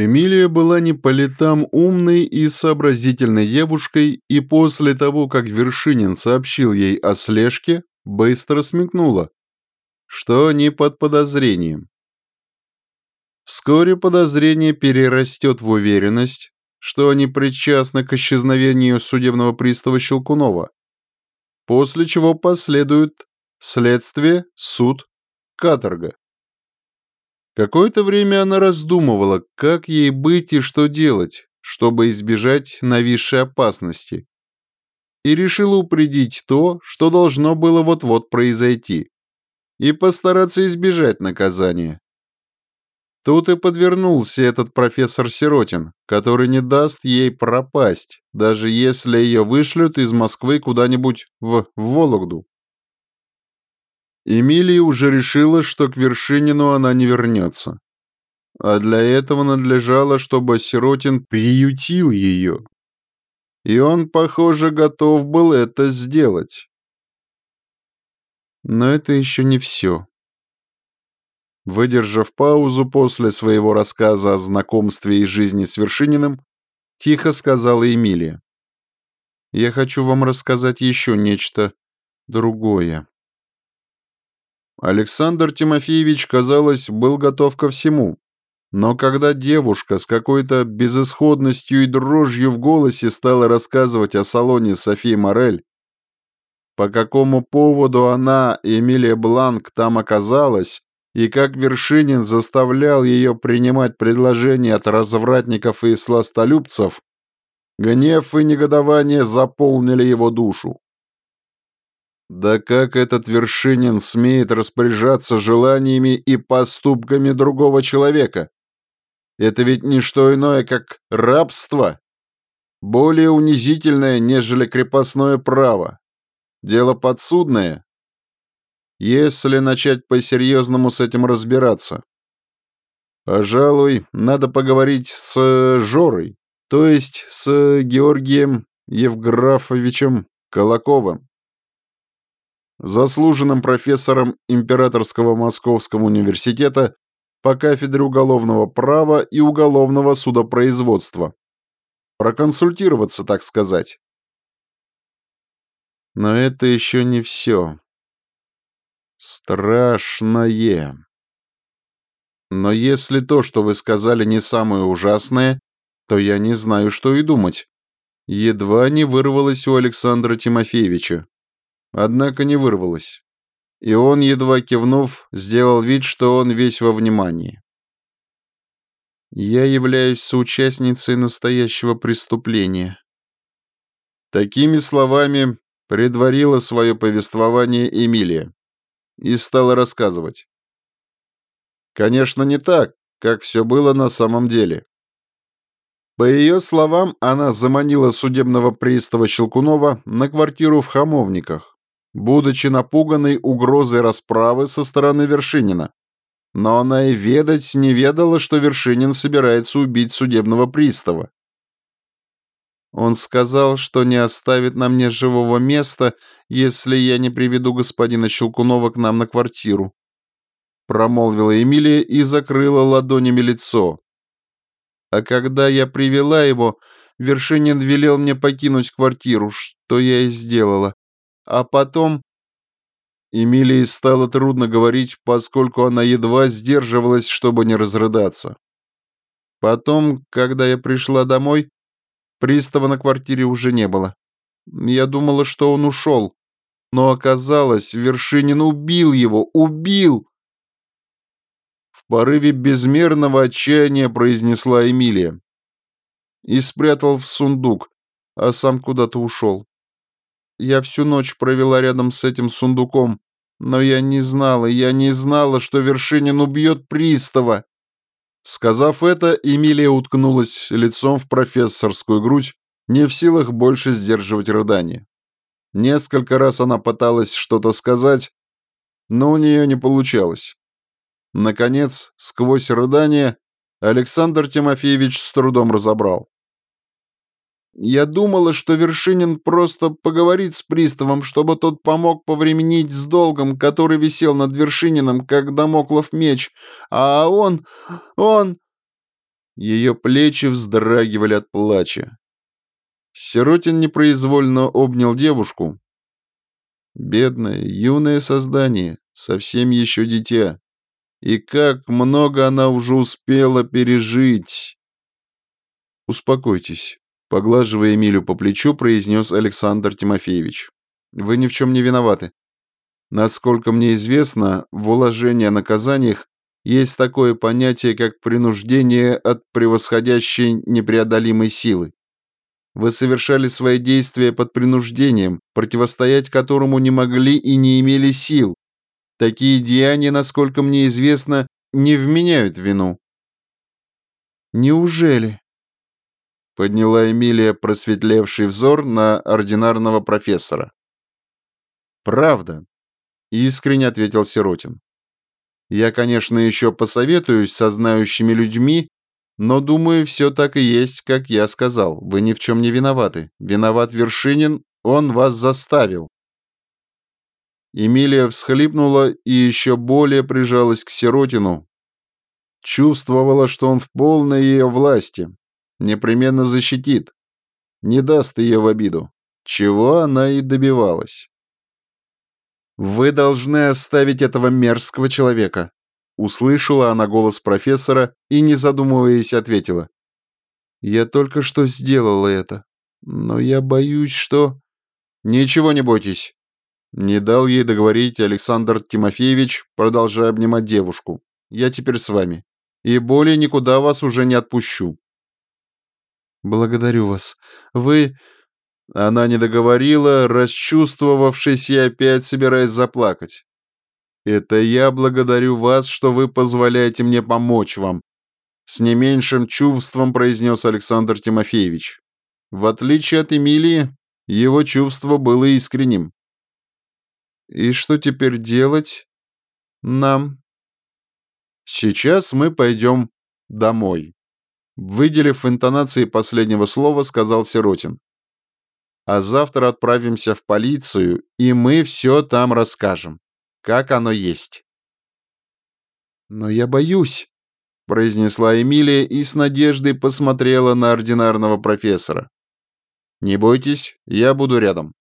Эмилия была не по летам умной и сообразительной девушкой, и после того, как Вершинин сообщил ей о слежке, быстро смекнула, что они под подозрением. Вскоре подозрение перерастет в уверенность, что они причастны к исчезновению судебного пристава Щелкунова, после чего последует следствие, суд, каторга. Какое-то время она раздумывала, как ей быть и что делать, чтобы избежать нависшей опасности, и решила упредить то, что должно было вот-вот произойти, и постараться избежать наказания. Тут и подвернулся этот профессор Сиротин, который не даст ей пропасть, даже если ее вышлют из Москвы куда-нибудь в Вологду. Эмилия уже решила, что к Вершинину она не вернется. А для этого надлежало, чтобы Сиротин приютил ее. И он, похоже, готов был это сделать. Но это еще не все. Выдержав паузу после своего рассказа о знакомстве и жизни с Вершининым, тихо сказала Эмилия. «Я хочу вам рассказать еще нечто другое». Александр Тимофеевич, казалось, был готов ко всему. Но когда девушка с какой-то безысходностью и дрожью в голосе стала рассказывать о салоне Софии Морель, по какому поводу она, Эмилия Бланк, там оказалась, и как Вершинин заставлял ее принимать предложения от развратников и сластолюбцев, гнев и негодование заполнили его душу. Да как этот Вершинин смеет распоряжаться желаниями и поступками другого человека? Это ведь не что иное, как рабство, более унизительное, нежели крепостное право. Дело подсудное, если начать по-серьезному с этим разбираться. Пожалуй, надо поговорить с Жорой, то есть с Георгием Евграфовичем Колоковым, заслуженным профессором Императорского Московского университета по кафедре уголовного права и уголовного судопроизводства. Проконсультироваться, так сказать. Но это еще не все. Страшное. Но если то, что вы сказали, не самое ужасное, то я не знаю, что и думать. Едва не вырвалось у Александра Тимофеевича. Однако не вырвалось. И он, едва кивнув, сделал вид, что он весь во внимании. Я являюсь соучастницей настоящего преступления. Такими словами предварила свое повествование Эмилия и стала рассказывать. Конечно, не так, как все было на самом деле. По ее словам, она заманила судебного пристава Щелкунова на квартиру в Хамовниках, будучи напуганной угрозой расправы со стороны Вершинина. Но она и ведать не ведала, что Вершинин собирается убить судебного пристава. Он сказал, что не оставит на мне живого места, если я не приведу господина Щелкунова к нам на квартиру. Промолвила Эмилия и закрыла ладонями лицо. А когда я привела его, Вершинин велел мне покинуть квартиру, что я и сделала. А потом... Эмилии стало трудно говорить, поскольку она едва сдерживалась, чтобы не разрыдаться. Потом, когда я пришла домой, Пристава на квартире уже не было. Я думала, что он ушел. Но оказалось, Вершинин убил его, убил! В порыве безмерного отчаяния произнесла Эмилия. И спрятал в сундук, а сам куда-то ушел. Я всю ночь провела рядом с этим сундуком, но я не знала, я не знала, что Вершинин убьет пристава. Сказав это, Эмилия уткнулась лицом в профессорскую грудь, не в силах больше сдерживать рыдание. Несколько раз она пыталась что-то сказать, но у нее не получалось. Наконец, сквозь рыдание, Александр Тимофеевич с трудом разобрал. Я думала, что Вершинин просто поговорит с приставом, чтобы тот помог повременить с долгом, который висел над Вершининым, как домоклов меч. А он... он... Ее плечи вздрагивали от плача. Сиротин непроизвольно обнял девушку. Бедное, юное создание, совсем еще дитя. И как много она уже успела пережить. «Успокойтесь», — поглаживая Эмилю по плечу, произнес Александр Тимофеевич. «Вы ни в чем не виноваты. Насколько мне известно, в уложении о наказаниях есть такое понятие, как принуждение от превосходящей непреодолимой силы. Вы совершали свои действия под принуждением, противостоять которому не могли и не имели сил. Такие деяния, насколько мне известно, не вменяют вину. Неужели? Подняла Эмилия просветлевший взор на ординарного профессора. Правда, искренне ответил Сиротин. Я, конечно, еще посоветуюсь со знающими людьми, но, думаю, все так и есть, как я сказал. Вы ни в чем не виноваты. Виноват Вершинин, он вас заставил. Эмилия всхлипнула и еще более прижалась к Сиротину. Чувствовала, что он в полной ее власти. Непременно защитит. Не даст ее в обиду. Чего она и добивалась. «Вы должны оставить этого мерзкого человека», услышала она голос профессора и, не задумываясь, ответила. «Я только что сделала это, но я боюсь, что...» «Ничего не бойтесь», не дал ей договорить Александр Тимофеевич, продолжая обнимать девушку. «Я теперь с вами, и более никуда вас уже не отпущу». «Благодарю вас. Вы...» Она не договорила, расчувствовавшись и опять собираясь заплакать. «Это я благодарю вас, что вы позволяете мне помочь вам», с не меньшим чувством произнес Александр Тимофеевич. В отличие от Эмилии, его чувство было искренним. «И что теперь делать нам?» «Сейчас мы пойдем домой», выделив интонации последнего слова, сказал Сиротин а завтра отправимся в полицию, и мы все там расскажем, как оно есть». «Но я боюсь», — произнесла Эмилия и с надеждой посмотрела на ординарного профессора. «Не бойтесь, я буду рядом».